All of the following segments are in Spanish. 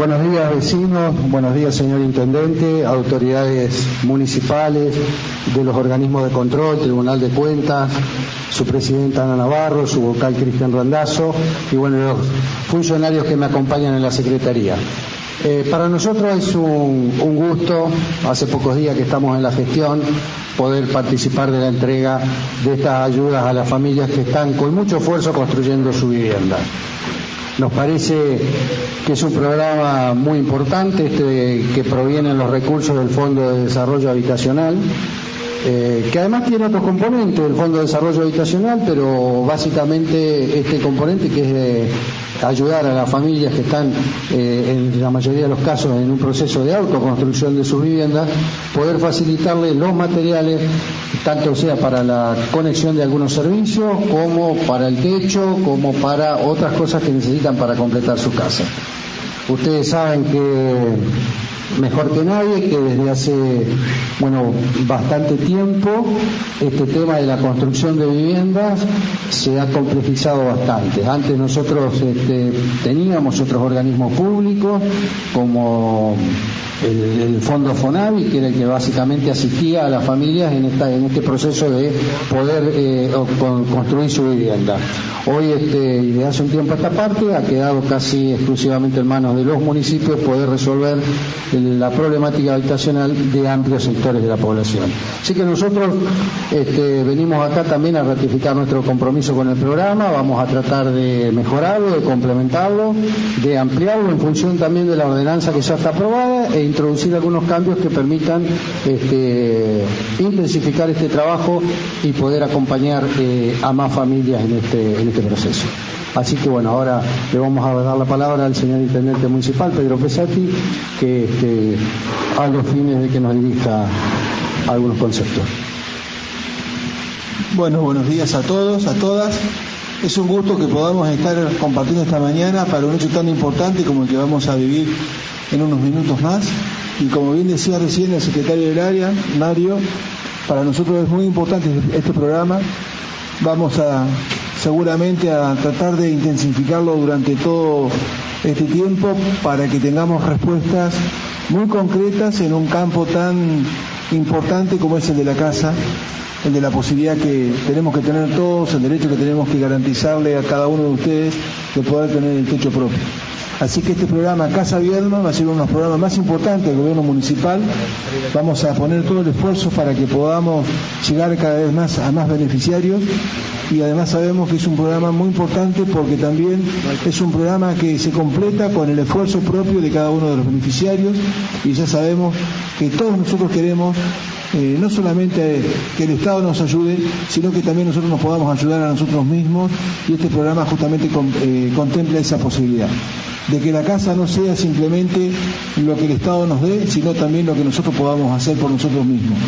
Buenos días vecinos, buenos días señor Intendente, autoridades municipales, de los organismos de control, Tribunal de Cuentas, su presidenta Ana Navarro, su vocal Cristian Randazo y bueno, los funcionarios que me acompañan en la Secretaría. Eh, para nosotros es un, gusto, hace pocos días que estamos en la gestión, poder participar de la entrega de estas ayudas a las familias que están con mucho esfuerzo construyendo su vivienda. Nos parece que es un programa muy importante este que provienen los recursos del Fondo de Desarrollo Habitacional eh, que además tiene otros componentes del Fondo de Desarrollo Habitacional, pero básicamente este componente que es de ayudar a las familias que están eh, en la mayoría de los casos en un proceso de autoconstrucción de sus viviendas, poder facilitarles los materiales, tanto sea para la conexión de algunos servicios, como para el techo, como para otras cosas que necesitan para completar su casa. Ustedes saben que mejor que nadie, que desde hace, bueno, bastante tiempo este tema de la construcción de viviendas se ha complejizado bastante. Antes nosotros este, teníamos otros organismos públicos como el, Fondo Fonavi, que era el que básicamente asistía a las familias en este proceso de poder eh, construir su vivienda. Hoy, este, y de hace un tiempo a esta parte, ha quedado casi exclusivamente en manos de los municipios poder resolver la problemática habitacional de amplios sectores de la población. Así que nosotros este, venimos acá también a ratificar nuestro compromiso con el programa, vamos a tratar de mejorarlo, de complementarlo, de ampliarlo en función también de la ordenanza que ya está aprobada e introducir algunos cambios que permitan este, intensificar este trabajo y poder acompañar eh, a más familias en este, en este proceso. Así que bueno, ahora le vamos a dar la palabra al señor Intendente Municipal, Pedro Pesati, que este, a los fines de que nos dirija algunos conceptos. Bueno, buenos días a todos, a todas. Es un gusto que podamos estar compartiendo esta mañana para un hecho tan importante como el que vamos a vivir en unos minutos más. Y como bien decía recién el secretario del área, Mario, para nosotros es muy importante este programa. Vamos a seguramente a tratar de intensificarlo durante todo este tiempo para que tengamos respuestas muy concretas en un campo tan importante como es el de la casa, el de la posibilidad que tenemos que tener todos, el derecho que tenemos que garantizarle a cada uno de ustedes de poder tener el techo propio. Así que este programa Casa Viedma va a ser uno de los programas más importantes del gobierno municipal. Vamos a poner todo el esfuerzo para que podamos llegar cada vez más a más beneficiarios y además sabemos que es un programa muy importante porque también es un programa que se completa con el esfuerzo propio de cada uno de los beneficiarios y ya sabemos que todos nosotros queremos eh, no solamente que el Estado nos ayude, sino que también nosotros nos podamos ayudar a nosotros mismos y este programa justamente eh, contempla esa posibilidad de que la casa no sea simplemente lo que el Estado nos dé, sino también lo que nosotros podamos hacer por nosotros mismos.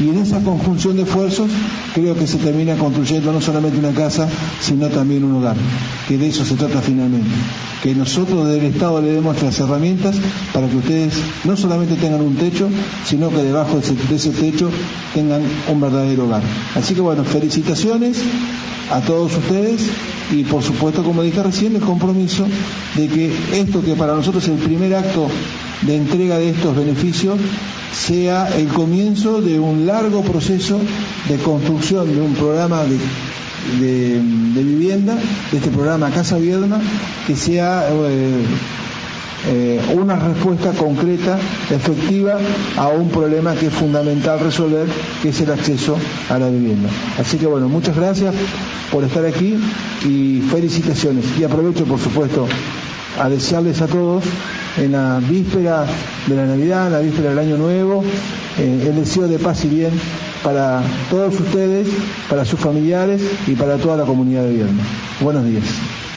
Y en esa conjunción de esfuerzos creo que se termina construyendo no solamente una casa, sino también un hogar, que de eso se trata finalmente. Que nosotros del Estado le demos las herramientas para que ustedes no solamente tengan un techo, sino que debajo de ese, de ese tengan un verdadero hogar. Así que bueno, felicitaciones a todos ustedes y por supuesto, como dije recién, el compromiso de que esto que para nosotros es el primer acto de entrega de estos beneficios sea el comienzo de un largo proceso de construcción de un programa de, vivienda, de este programa Casa Viedma, que sea eh, eh, una respuesta concreta, efectiva a un problema que es fundamental resolver, que es el acceso a la vivienda. Así que bueno, muchas gracias por estar aquí y felicitaciones. Y aprovecho, por supuesto, a desearles a todos en la víspera de la Navidad, en la víspera del Año Nuevo, eh, el deseo de paz y bien para todos ustedes, para sus familiares y para toda la comunidad de Viernes. Buenos días.